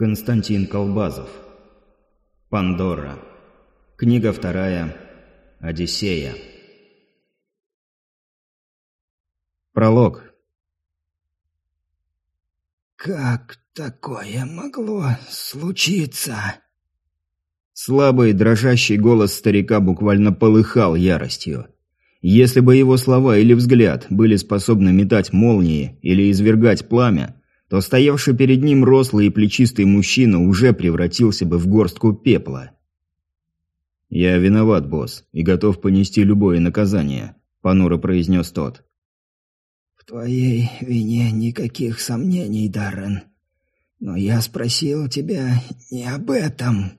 Константин Колбазов. Пандора. Книга вторая. Одиссея. Пролог. «Как такое могло случиться?» Слабый, дрожащий голос старика буквально полыхал яростью. Если бы его слова или взгляд были способны метать молнии или извергать пламя, то стоявший перед ним рослый и плечистый мужчина уже превратился бы в горстку пепла. «Я виноват, босс, и готов понести любое наказание», – понуро произнес тот. «В твоей вине никаких сомнений, Даррен. Но я спросил тебя не об этом».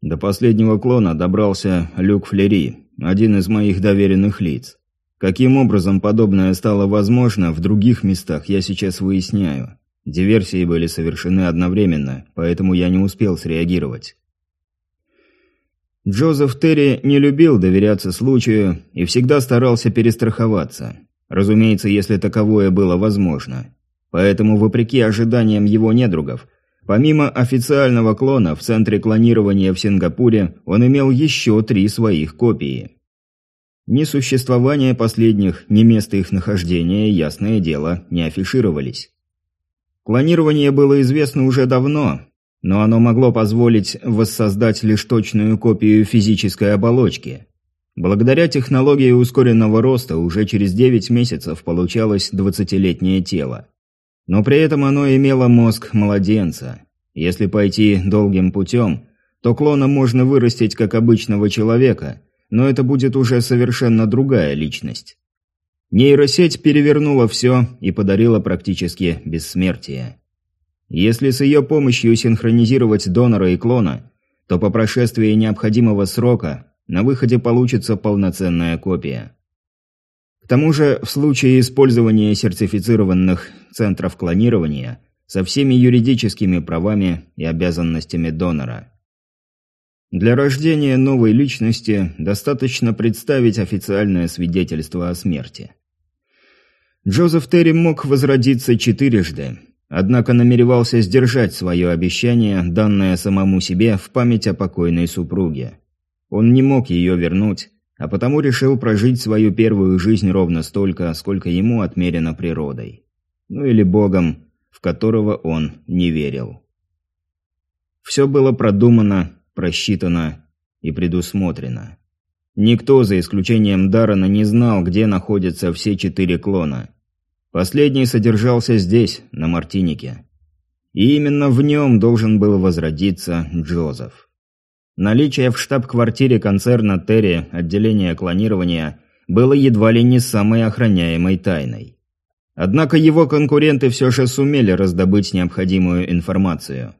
До последнего клона добрался Люк Флери, один из моих доверенных лиц. Каким образом подобное стало возможно в других местах, я сейчас выясняю. Диверсии были совершены одновременно, поэтому я не успел среагировать. Джозеф Терри не любил доверяться случаю и всегда старался перестраховаться. Разумеется, если таковое было возможно. Поэтому, вопреки ожиданиям его недругов, Помимо официального клона в центре клонирования в Сингапуре, он имел еще три своих копии. Ни существование последних, ни место их нахождения, ясное дело, не афишировались. Клонирование было известно уже давно, но оно могло позволить воссоздать лишь точную копию физической оболочки. Благодаря технологии ускоренного роста уже через 9 месяцев получалось 20-летнее тело. Но при этом оно имело мозг младенца. Если пойти долгим путем, то клона можно вырастить как обычного человека, но это будет уже совершенно другая личность. Нейросеть перевернула все и подарила практически бессмертие. Если с ее помощью синхронизировать донора и клона, то по прошествии необходимого срока на выходе получится полноценная копия тому же, в случае использования сертифицированных центров клонирования со всеми юридическими правами и обязанностями донора. Для рождения новой личности достаточно представить официальное свидетельство о смерти. Джозеф Терри мог возродиться четырежды, однако намеревался сдержать свое обещание, данное самому себе в память о покойной супруге. Он не мог ее вернуть, а потому решил прожить свою первую жизнь ровно столько, сколько ему отмерено природой. Ну или Богом, в которого он не верил. Все было продумано, просчитано и предусмотрено. Никто, за исключением Дарана, не знал, где находятся все четыре клона. Последний содержался здесь, на Мартинике. И именно в нем должен был возродиться Джозеф. Наличие в штаб-квартире концерна Терри отделения клонирования было едва ли не самой охраняемой тайной. Однако его конкуренты все же сумели раздобыть необходимую информацию.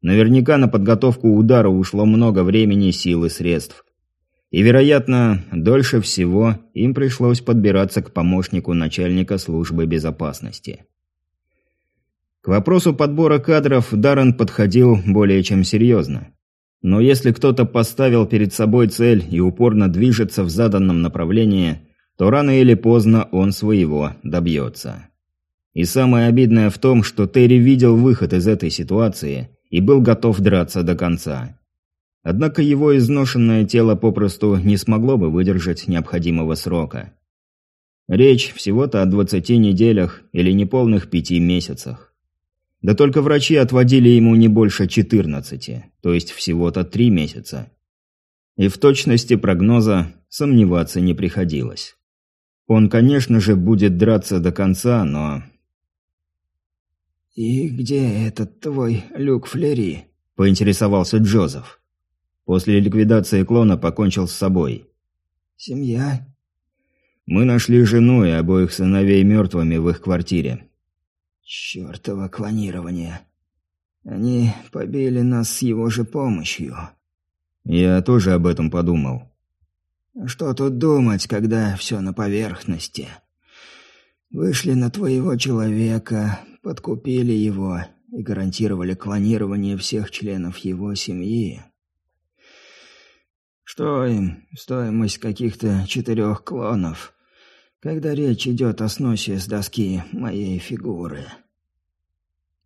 Наверняка на подготовку удара ушло много времени, сил и средств. И, вероятно, дольше всего им пришлось подбираться к помощнику начальника службы безопасности. К вопросу подбора кадров Даррен подходил более чем серьезно. Но если кто-то поставил перед собой цель и упорно движется в заданном направлении, то рано или поздно он своего добьется. И самое обидное в том, что Терри видел выход из этой ситуации и был готов драться до конца. Однако его изношенное тело попросту не смогло бы выдержать необходимого срока. Речь всего-то о 20 неделях или неполных пяти месяцах. Да только врачи отводили ему не больше 14, то есть всего-то 3 месяца. И в точности прогноза сомневаться не приходилось. Он, конечно же, будет драться до конца, но... «И где этот твой Люк Флери?» – поинтересовался Джозеф. После ликвидации клона покончил с собой. «Семья?» «Мы нашли жену и обоих сыновей мертвыми в их квартире. Чёртово клонирование. Они побили нас с его же помощью. Я тоже об этом подумал. Что тут думать, когда все на поверхности? Вышли на твоего человека, подкупили его и гарантировали клонирование всех членов его семьи. Что им стоимость каких-то четырех клонов, когда речь идет о сносе с доски моей фигуры?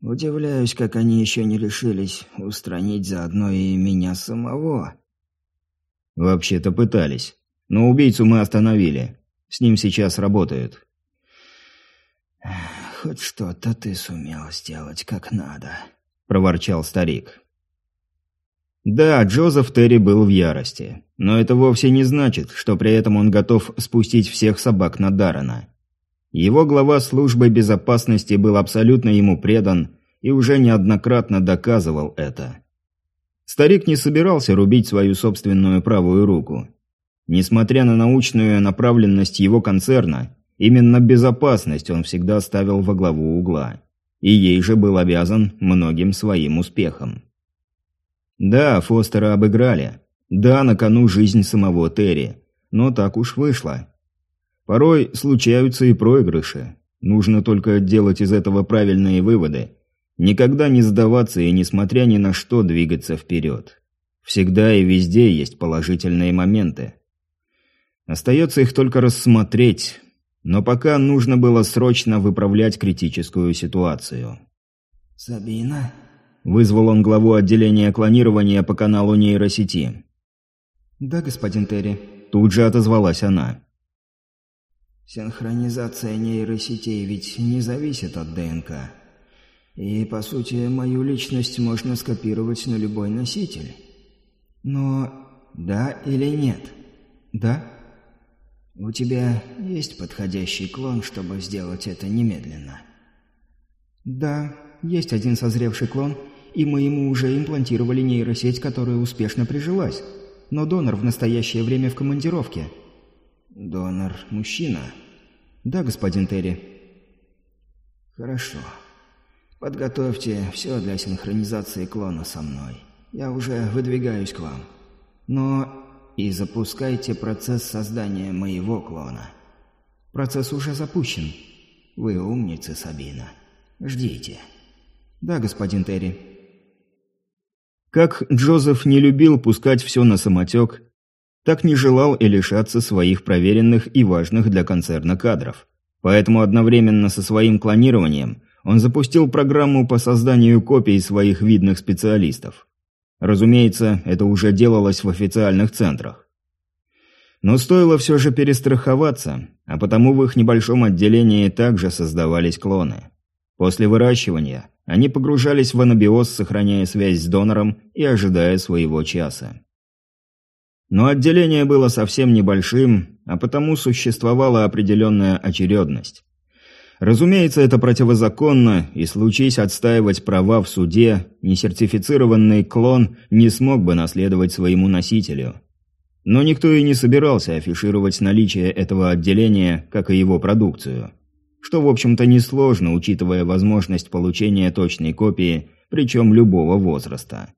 Удивляюсь, как они еще не решились устранить заодно и меня самого. Вообще-то пытались, но убийцу мы остановили. С ним сейчас работают. «Хоть что-то ты сумел сделать как надо», — проворчал старик. Да, Джозеф Терри был в ярости, но это вовсе не значит, что при этом он готов спустить всех собак на Даррена. Его глава службы безопасности был абсолютно ему предан и уже неоднократно доказывал это. Старик не собирался рубить свою собственную правую руку. Несмотря на научную направленность его концерна, Именно безопасность он всегда ставил во главу угла. И ей же был обязан многим своим успехом. Да, Фостера обыграли. Да, на кону жизнь самого Терри. Но так уж вышло. Порой случаются и проигрыши. Нужно только делать из этого правильные выводы. Никогда не сдаваться и, несмотря ни на что, двигаться вперед. Всегда и везде есть положительные моменты. Остается их только рассмотреть, но пока нужно было срочно выправлять критическую ситуацию. «Сабина?» – вызвал он главу отделения клонирования по каналу нейросети. «Да, господин Терри», – тут же отозвалась она. «Синхронизация нейросетей ведь не зависит от ДНК. И, по сути, мою личность можно скопировать на любой носитель. Но да или нет?» «Да», у тебя есть подходящий клон, чтобы сделать это немедленно? Да, есть один созревший клон, и мы ему уже имплантировали нейросеть, которая успешно прижилась. Но донор в настоящее время в командировке. Донор мужчина? Да, господин Терри. Хорошо. Подготовьте все для синхронизации клона со мной. Я уже выдвигаюсь к вам. Но и запускайте процесс создания моего клона. Процесс уже запущен. Вы умница, Сабина. Ждите. Да, господин Терри. Как Джозеф не любил пускать все на самотек, так не желал и лишаться своих проверенных и важных для концерна кадров. Поэтому одновременно со своим клонированием он запустил программу по созданию копий своих видных специалистов. Разумеется, это уже делалось в официальных центрах. Но стоило все же перестраховаться, а потому в их небольшом отделении также создавались клоны. После выращивания они погружались в анабиоз, сохраняя связь с донором и ожидая своего часа. Но отделение было совсем небольшим, а потому существовала определенная очередность. Разумеется, это противозаконно, и случись отстаивать права в суде, несертифицированный клон не смог бы наследовать своему носителю. Но никто и не собирался афишировать наличие этого отделения, как и его продукцию. Что, в общем-то, несложно, учитывая возможность получения точной копии, причем любого возраста.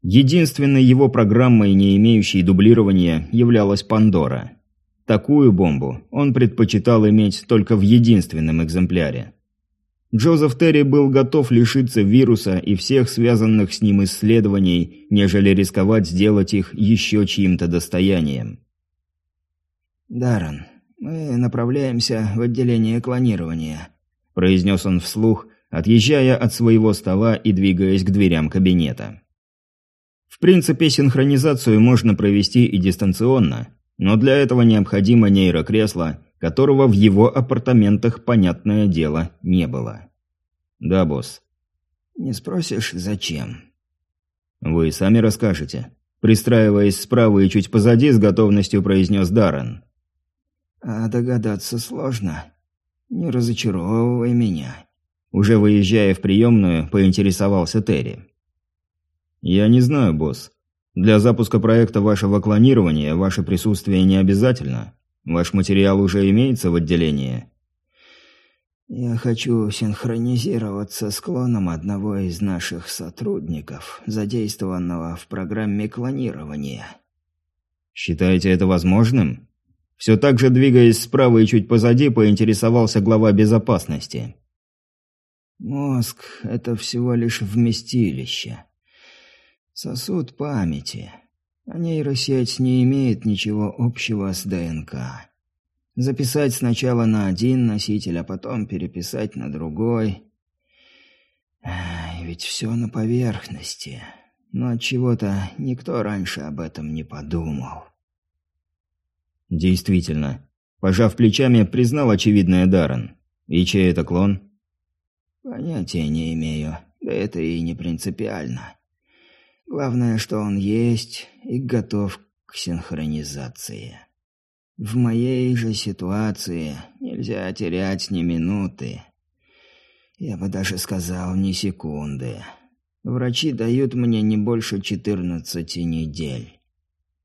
Единственной его программой, не имеющей дублирования, являлась Пандора – Такую бомбу он предпочитал иметь только в единственном экземпляре. Джозеф Терри был готов лишиться вируса и всех связанных с ним исследований, нежели рисковать сделать их еще чьим-то достоянием. «Даррен, мы направляемся в отделение клонирования», – произнес он вслух, отъезжая от своего стола и двигаясь к дверям кабинета. В принципе, синхронизацию можно провести и дистанционно – но для этого необходимо нейрокресло, которого в его апартаментах, понятное дело, не было. Да, босс. Не спросишь, зачем? Вы сами расскажете. Пристраиваясь справа и чуть позади, с готовностью произнес Даррен. А догадаться сложно. Не разочаровывай меня. Уже выезжая в приемную, поинтересовался Терри. «Я не знаю, босс. Для запуска проекта вашего клонирования ваше присутствие не обязательно. Ваш материал уже имеется в отделении. Я хочу синхронизироваться с клоном одного из наших сотрудников, задействованного в программе клонирования. Считаете это возможным? Все так же двигаясь справа и чуть позади, поинтересовался глава безопасности. Мозг – это всего лишь вместилище. Сосуд памяти. А нейросеть не имеет ничего общего с ДНК. Записать сначала на один носитель, а потом переписать на другой. Ведь все на поверхности. Но от чего-то никто раньше об этом не подумал. Действительно. Пожав плечами, признал очевидное Даррен. И чей это клон? Понятия не имею. Да это и не принципиально. Главное, что он есть и готов к синхронизации. В моей же ситуации нельзя терять ни минуты. Я бы даже сказал, ни секунды. Врачи дают мне не больше 14 недель.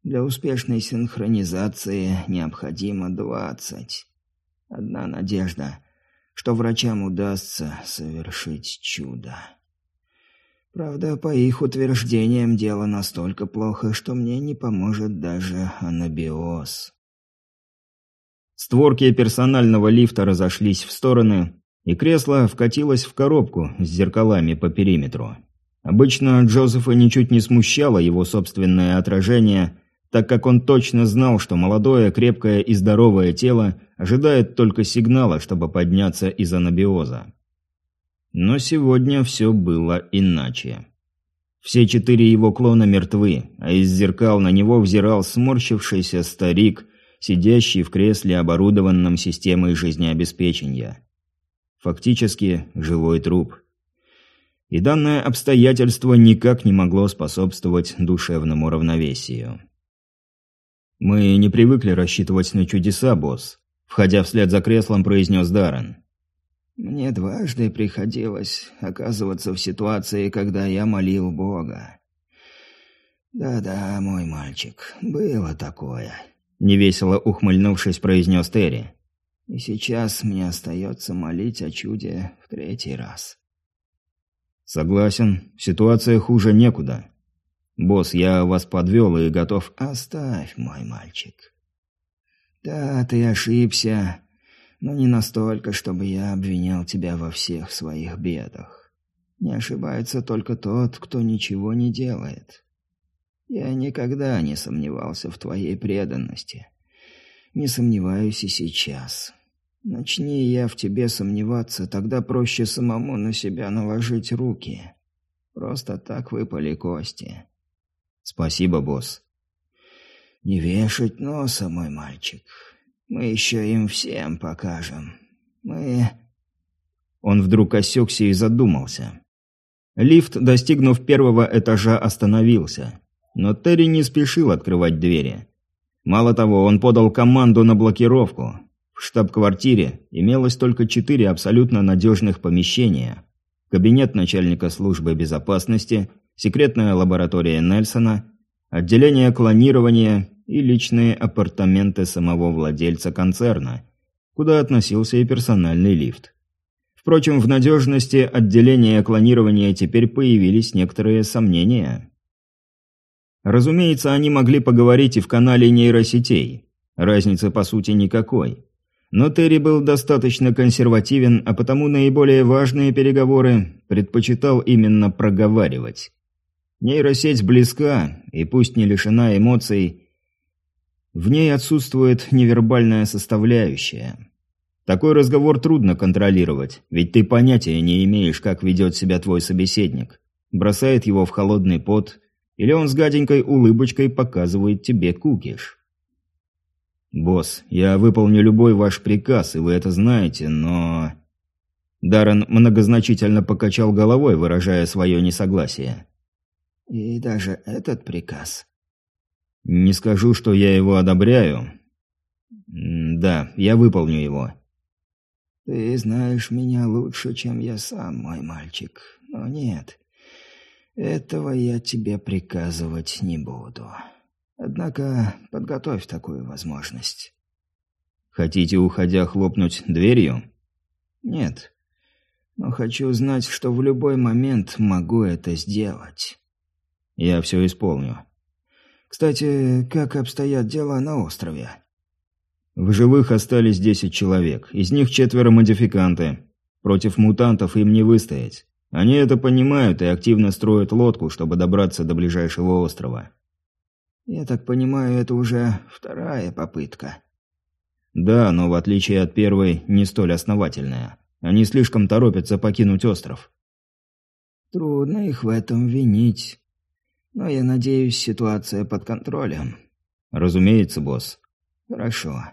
Для успешной синхронизации необходимо 20. Одна надежда, что врачам удастся совершить чудо. Правда, по их утверждениям дело настолько плохо, что мне не поможет даже анабиоз. Створки персонального лифта разошлись в стороны, и кресло вкатилось в коробку с зеркалами по периметру. Обычно Джозефа ничуть не смущало его собственное отражение, так как он точно знал, что молодое, крепкое и здоровое тело ожидает только сигнала, чтобы подняться из анабиоза. Но сегодня все было иначе. Все четыре его клона мертвы, а из зеркал на него взирал сморщившийся старик сидящий в кресле, оборудованном системой жизнеобеспечения. Фактически живой труп. И данное обстоятельство никак не могло способствовать душевному равновесию. «Мы не привыкли рассчитывать на чудеса, босс», – входя вслед за креслом, произнес Даррен. «Мне дважды приходилось оказываться в ситуации, когда я молил Бога. Да-да, мой мальчик, было такое. Невесело ухмыльнувшись, произнес Терри. «И сейчас мне остается молить о чуде в третий раз». «Согласен, ситуация хуже некуда. Босс, я вас подвел и готов...» «Оставь, мой мальчик. Да, ты ошибся, но не настолько, чтобы я обвинял тебя во всех своих бедах. Не ошибается только тот, кто ничего не делает. Я никогда не сомневался в твоей преданности. Не сомневаюсь и сейчас. Начни я в тебе сомневаться, тогда проще самому на себя наложить руки. Просто так выпали кости. Спасибо, босс. Не вешать носа, мой мальчик. Мы еще им всем покажем. Мы... Он вдруг осекся и задумался. Лифт, достигнув первого этажа, остановился. Но Терри не спешил открывать двери. Мало того, он подал команду на блокировку. В штаб-квартире имелось только четыре абсолютно надежных помещения. Кабинет начальника службы безопасности, секретная лаборатория Нельсона, отделение клонирования и личные апартаменты самого владельца концерна, куда относился и персональный лифт. Впрочем, в надежности отделения клонирования теперь появились некоторые сомнения. Разумеется, они могли поговорить и в канале нейросетей. Разницы, по сути, никакой. Но Терри был достаточно консервативен, а потому наиболее важные переговоры предпочитал именно проговаривать. Нейросеть близка, и пусть не лишена эмоций, в ней отсутствует невербальная составляющая. Такой разговор трудно контролировать, ведь ты понятия не имеешь, как ведет себя твой собеседник. Бросает его в холодный пот, или он с гаденькой улыбочкой показывает тебе кукиш? «Босс, я выполню любой ваш приказ, и вы это знаете, но...» Даррен многозначительно покачал головой, выражая свое несогласие. «И даже этот приказ?» «Не скажу, что я его одобряю. Да, я выполню его». «Ты знаешь меня лучше, чем я сам, мой мальчик. Но нет, этого я тебе приказывать не буду. Однако подготовь такую возможность. Хотите, уходя, хлопнуть дверью? Нет. Но хочу знать, что в любой момент могу это сделать. Я все исполню. Кстати, как обстоят дела на острове? В живых остались десять человек. Из них четверо модификанты. Против мутантов им не выстоять. Они это понимают и активно строят лодку, чтобы добраться до ближайшего острова. Я так понимаю, это уже вторая попытка. Да, но в отличие от первой, не столь основательная. Они слишком торопятся покинуть остров. Трудно их в этом винить. Но я надеюсь, ситуация под контролем. Разумеется, босс. Хорошо.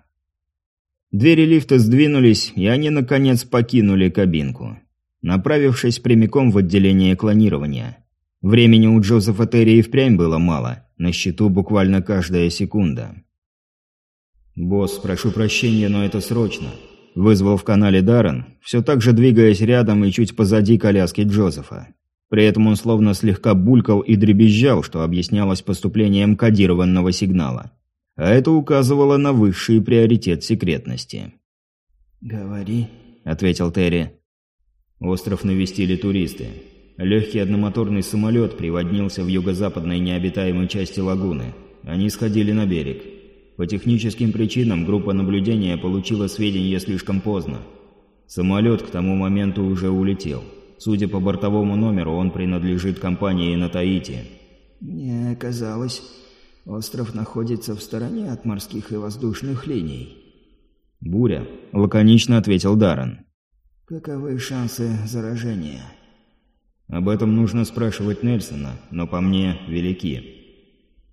Двери лифта сдвинулись, и они, наконец, покинули кабинку, направившись прямиком в отделение клонирования. Времени у Джозефа Терри и впрямь было мало, на счету буквально каждая секунда. «Босс, прошу прощения, но это срочно», – вызвал в канале Даррен, все так же двигаясь рядом и чуть позади коляски Джозефа. При этом он словно слегка булькал и дребезжал, что объяснялось поступлением кодированного сигнала а это указывало на высший приоритет секретности. «Говори», — ответил Терри. Остров навестили туристы. Легкий одномоторный самолет приводнился в юго-западной необитаемой части лагуны. Они сходили на берег. По техническим причинам группа наблюдения получила сведения слишком поздно. Самолет к тому моменту уже улетел. Судя по бортовому номеру, он принадлежит компании на Таити. «Мне казалось, Остров находится в стороне от морских и воздушных линий. «Буря», — лаконично ответил Даррен. «Каковы шансы заражения?» «Об этом нужно спрашивать Нельсона, но по мне велики».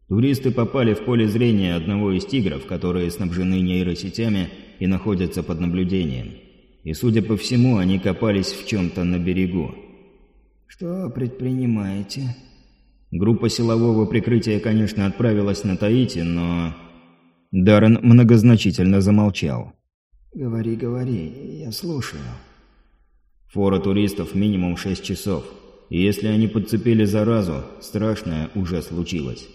Туристы попали в поле зрения одного из тигров, которые снабжены нейросетями и находятся под наблюдением. И, судя по всему, они копались в чем-то на берегу. «Что предпринимаете?» Группа силового прикрытия, конечно, отправилась на Таити, но... Даррен многозначительно замолчал. «Говори, говори, я слушаю». Фора туристов минимум шесть часов. И если они подцепили заразу, страшное уже случилось.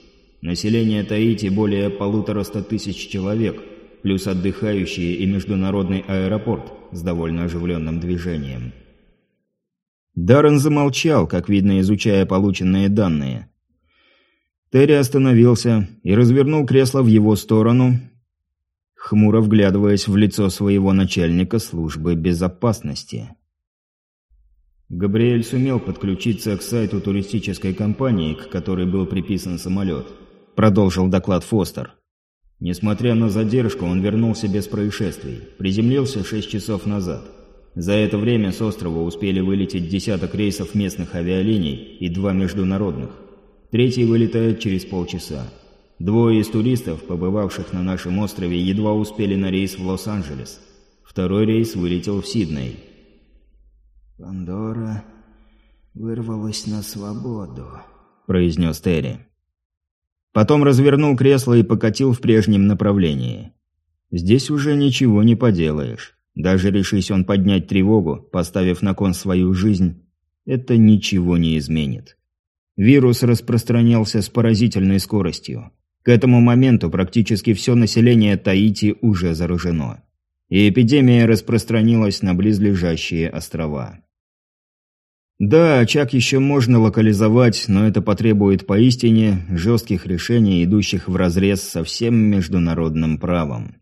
Население Таити более полутораста тысяч человек, плюс отдыхающие и международный аэропорт с довольно оживленным движением. Даррен замолчал, как видно, изучая полученные данные. Терри остановился и развернул кресло в его сторону, хмуро вглядываясь в лицо своего начальника службы безопасности. Габриэль сумел подключиться к сайту туристической компании, к которой был приписан самолет. Продолжил доклад Фостер. Несмотря на задержку, он вернулся без происшествий. Приземлился шесть часов назад. За это время с острова успели вылететь десяток рейсов местных авиалиний и два международных. Третий вылетает через полчаса. Двое из туристов, побывавших на нашем острове, едва успели на рейс в Лос-Анджелес. Второй рейс вылетел в Сидней. «Пандора вырвалась на свободу», — произнес Терри. Потом развернул кресло и покатил в прежнем направлении. «Здесь уже ничего не поделаешь». Даже решись он поднять тревогу, поставив на кон свою жизнь, это ничего не изменит. Вирус распространялся с поразительной скоростью. К этому моменту практически все население Таити уже заражено. И эпидемия распространилась на близлежащие острова. Да, очаг еще можно локализовать, но это потребует поистине жестких решений, идущих вразрез со всем международным правом.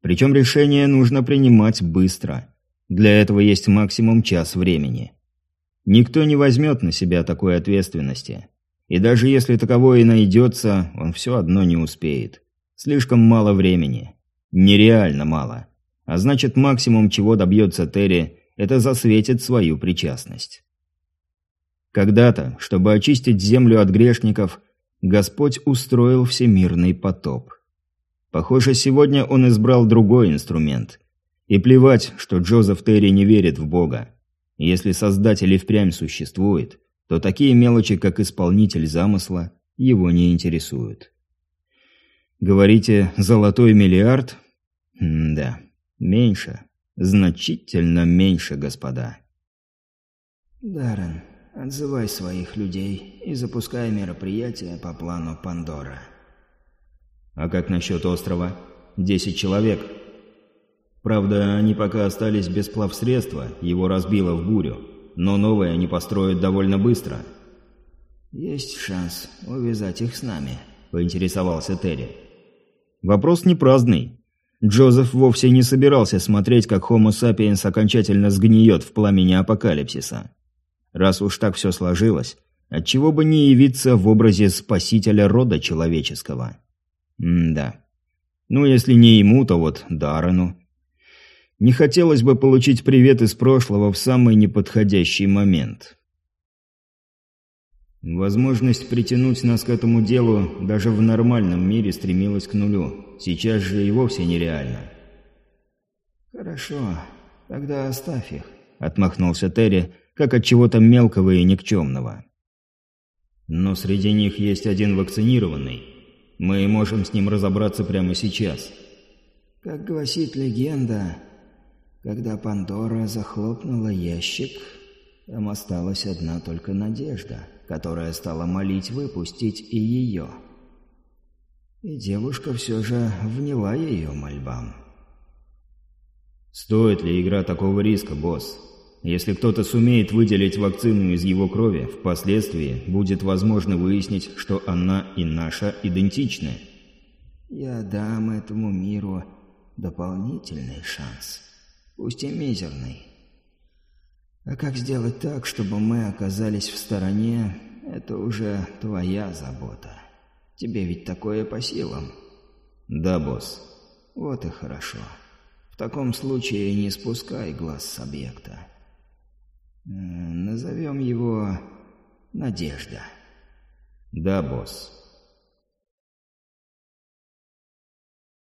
Причем решение нужно принимать быстро. Для этого есть максимум час времени. Никто не возьмет на себя такой ответственности. И даже если таковое и найдется, он все одно не успеет. Слишком мало времени. Нереально мало. А значит, максимум, чего добьется Терри, это засветит свою причастность. Когда-то, чтобы очистить землю от грешников, Господь устроил всемирный потоп. Похоже, сегодня он избрал другой инструмент. И плевать, что Джозеф Терри не верит в Бога. Если Создатель и впрямь существует, то такие мелочи, как исполнитель замысла, его не интересуют. Говорите, золотой миллиард? М да, меньше. Значительно меньше, господа. Даррен, отзывай своих людей и запускай мероприятие по плану Пандора. А как насчет острова? Десять человек. Правда, они пока остались без плавсредства, его разбило в бурю. Но новое они построят довольно быстро. «Есть шанс увязать их с нами», — поинтересовался Терри. Вопрос не праздный. Джозеф вовсе не собирался смотреть, как Homo sapiens окончательно сгниет в пламени апокалипсиса. Раз уж так все сложилось, отчего бы не явиться в образе спасителя рода человеческого? М-да. Ну, если не ему, то вот Даррену. Не хотелось бы получить привет из прошлого в самый неподходящий момент. Возможность притянуть нас к этому делу даже в нормальном мире стремилась к нулю. Сейчас же и вовсе нереально. «Хорошо, тогда оставь их», — отмахнулся Терри, как от чего-то мелкого и никчемного. «Но среди них есть один вакцинированный. Мы можем с ним разобраться прямо сейчас». «Как гласит легенда, когда Пандора захлопнула ящик, там осталась одна только надежда» которая стала молить выпустить и ее. И девушка все же вняла ее мольбам. «Стоит ли игра такого риска, босс? Если кто-то сумеет выделить вакцину из его крови, впоследствии будет возможно выяснить, что она и наша идентичны». «Я дам этому миру дополнительный шанс, пусть и мизерный». А как сделать так, чтобы мы оказались в стороне, это уже твоя забота. Тебе ведь такое по силам. Да, босс. Вот и хорошо. В таком случае не спускай глаз с объекта. Э, назовем его Надежда. Да, босс.